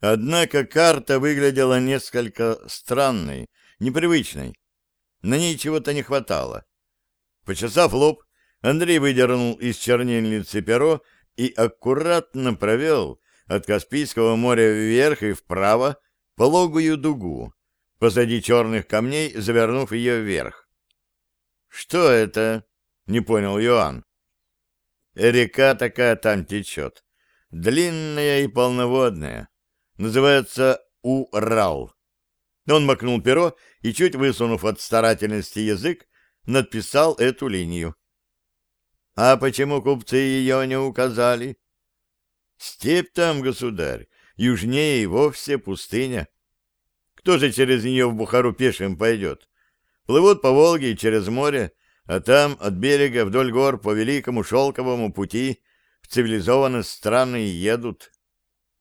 Однако карта выглядела несколько странной, непривычной. На ней чего-то не хватало. Почесав лоб, Андрей выдернул из чернильницы перо и аккуратно провел от Каспийского моря вверх и вправо пологую дугу, позади черных камней, завернув ее вверх. «Что это?» — не понял Иоанн. «Река такая там течет, длинная и полноводная. Называется Урал». Он макнул перо и, чуть высунув от старательности язык, надписал эту линию. «А почему купцы ее не указали?» «Степь там, государь, южнее и вовсе пустыня. Кто же через нее в Бухару пешим пойдет? Плывут по Волге и через море, а там от берега вдоль гор по великому шелковому пути в цивилизованные страны едут.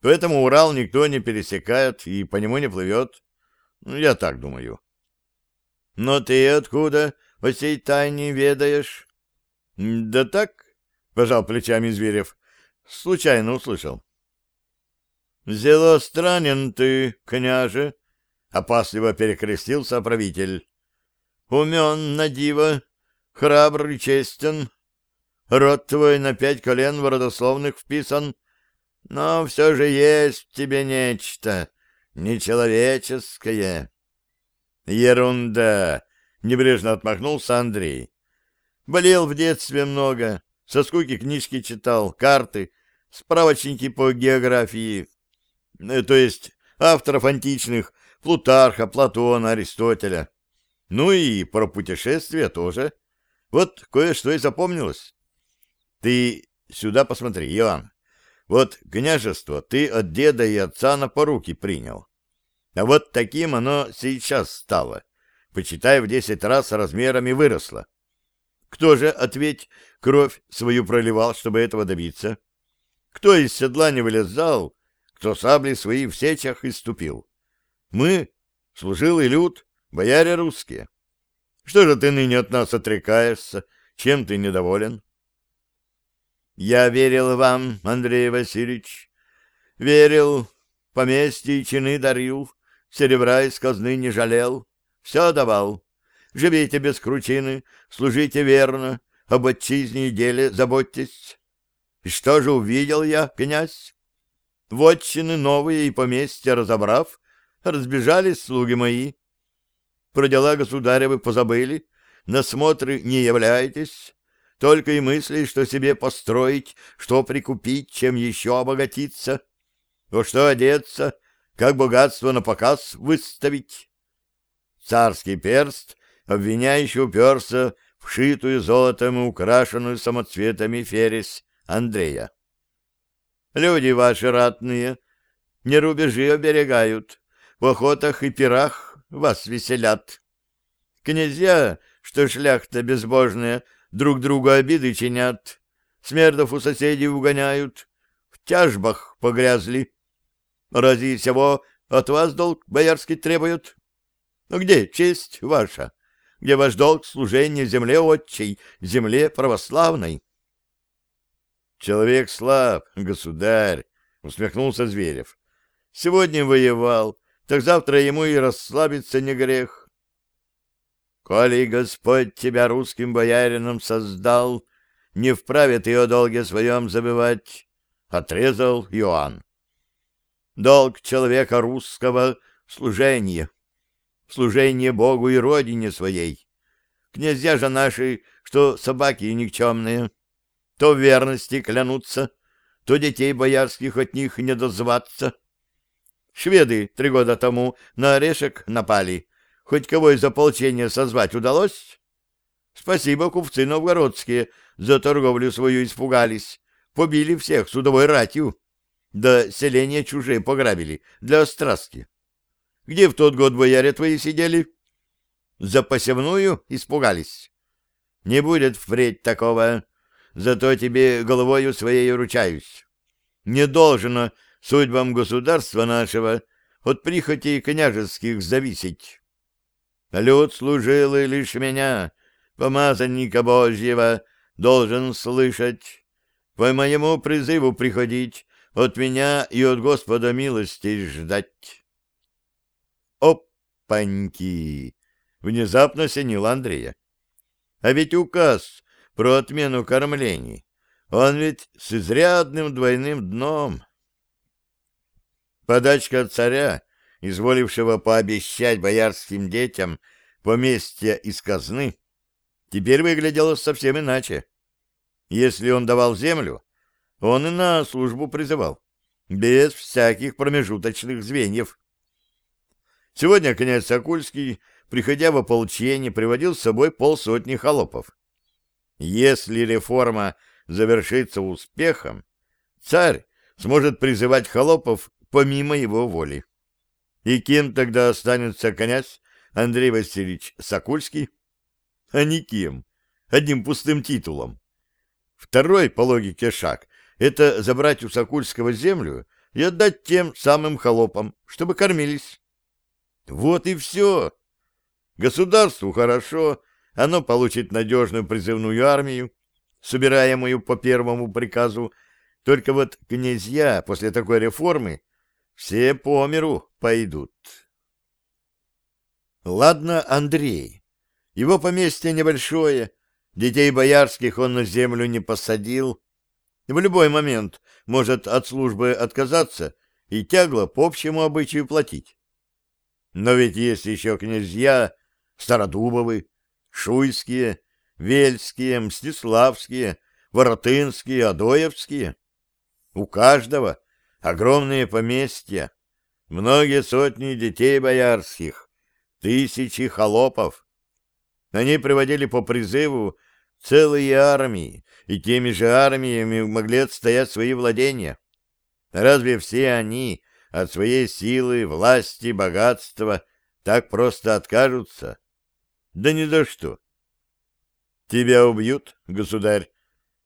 Поэтому Урал никто не пересекает и по нему не плывет. Ну, я так думаю. Но ты откуда о сей тайне ведаешь? Да так, пожал плечами Зверев. Случайно услышал. Зело странен ты, княже, опасливо перекрестился правитель. Умен на диво, храбр и честен. Род твой на пять колен в родословных вписан, но все же есть в тебе нечто нечеловеческое. Ерунда! Небрежно отмахнулся Андрей. Болел в детстве много, со скуки книжки читал, карты, справочники по географии, э, то есть авторов античных, Плутарха, Платона, Аристотеля. Ну и про путешествия тоже. Вот кое-что и запомнилось. Ты сюда посмотри, Иоанн. Вот княжество ты от деда и отца на поруки принял. А вот таким оно сейчас стало. Почитай, в десять раз размерами выросло. Кто же, ответь, кровь свою проливал, чтобы этого добиться? Кто из седла не вылезал, кто сабли свои в сечах иступил? Мы, служилый люд, бояре русские. Что же ты ныне от нас отрекаешься? Чем ты недоволен? Я верил вам, Андрей Васильевич. Верил, поместье и чины дарил, серебра из казны не жалел, все давал. Живите без кручины, служите верно, об отчизне и деле заботьтесь. И что же увидел я, князь? Вотчины новые и поместья разобрав, разбежались слуги мои. Про дела государя вы позабыли, на смотры не являетесь, только и мысли, что себе построить, что прикупить, чем еще обогатиться, во что одеться, как богатство на показ выставить. Царский перст обвиняющий уперся в шитую золотом и украшенную самоцветами фересь Андрея. Люди ваши ратные не рубежи оберегают, в охотах и пирах вас веселят. Князья, что шляхта безбожная, друг другу обиды чинят, смердов у соседей угоняют, в тяжбах погрязли. Ради всего от вас долг боярский требуют? Но где честь ваша? Где ваш долг служения земле отчей, земле православной? Человек слаб, государь, усмехнулся Зверев. Сегодня воевал, так завтра ему и расслабиться не грех. Коли Господь тебя русским боярином создал, не вправе ты о долге своем забывать, — отрезал Иоанн. Долг человека русского — служение, служение Богу и родине своей. Князья же наши, что собаки никчемные, то в верности клянутся, то детей боярских от них не дозваться. Шведы три года тому на орешек напали. Хоть кого из ополчения созвать удалось? Спасибо, купцы новгородские, за торговлю свою испугались. Побили всех судовой ратью. Да селения чужие пограбили для страстки. Где в тот год бояре твои сидели? За посевную испугались. Не будет впредь такого. Зато тебе головою своей ручаюсь. Не должно судьбам государства нашего от прихотей княжеских зависеть. Люд служил и лишь меня, помазанника Божьего, должен слышать, по моему призыву приходить, от меня и от Господа милости ждать. Опаньки! Внезапно осенил Андрея. А ведь указ про отмену кормлений, он ведь с изрядным двойным дном. Подачка царя, изволившего пообещать боярским детям поместья из казны, теперь выглядела совсем иначе. Если он давал землю, он и на службу призывал, без всяких промежуточных звеньев. Сегодня князь Сокульский приходя в ополчение, приводил с собой полсотни холопов. Если реформа завершится успехом, царь сможет призывать холопов помимо его воли. И кем тогда останется князь Андрей Васильевич Сокульский? А никем, одним пустым титулом. Второй, по логике, шаг — это забрать у Сокульского землю и отдать тем самым холопам, чтобы кормились. Вот и все. Государству хорошо, оно получит надежную призывную армию, собираемую по первому приказу, только вот князья после такой реформы все по миру пойдут. Ладно, Андрей. Его поместье небольшое, детей боярских он на землю не посадил. В любой момент может от службы отказаться и тягло по общему обычаю платить. Но ведь есть еще князья, Стародубовы, Шуйские, Вельские, Мстиславские, Воротынские, Адоевские. У каждого огромные поместья, многие сотни детей боярских, тысячи холопов. Они приводили по призыву целые армии, и теми же армиями могли отстоять свои владения. Разве все они от своей силы, власти, богатства так просто откажутся? Да ни за что. Тебя убьют, государь,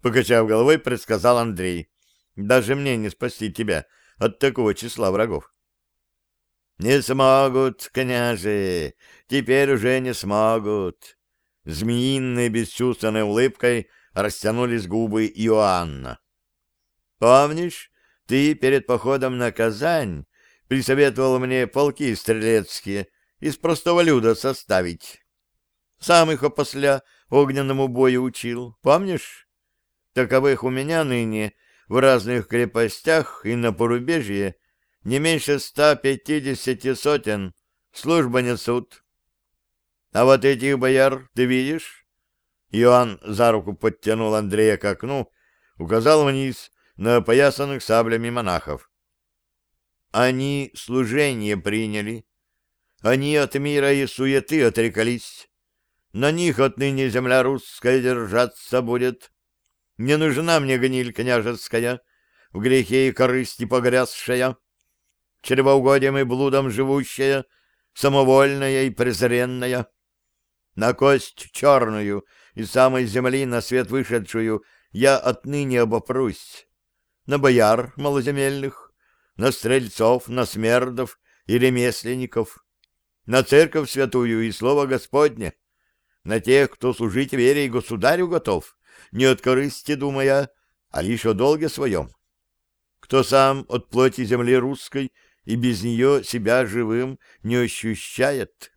покачав головой, предсказал Андрей. Даже мне не спасти тебя от такого числа врагов. Не смогут, княже, теперь уже не смогут. Змеиной бесчувственной улыбкой растянулись губы Иоанна. Помнишь, ты перед походом на Казань присоветовал мне полки стрелецкие из простого люда составить? Сам их опосля огненному бою учил, помнишь? Таковых у меня ныне в разных крепостях и на порубежье не меньше ста пятидесяти сотен служба несут. А вот этих бояр ты видишь? Иоанн за руку подтянул Андрея к окну, указал вниз на опоясанных саблями монахов. Они служение приняли. Они от мира и суеты отрекались. На них отныне земля русская держаться будет. Не нужна мне гниль княжеская, в грехе и корысти погрязшая, чревоугодием и блудом живущая, самовольная и презренная. На кость черную и самой земли на свет вышедшую я отныне обопрусь. На бояр малоземельных, на стрельцов, на смердов и ремесленников, на церковь святую и слово Господне на тех, кто служить вере и государю готов, не от корысти думая, а лишь о долге своем. Кто сам от плоти земли русской и без нее себя живым не ощущает,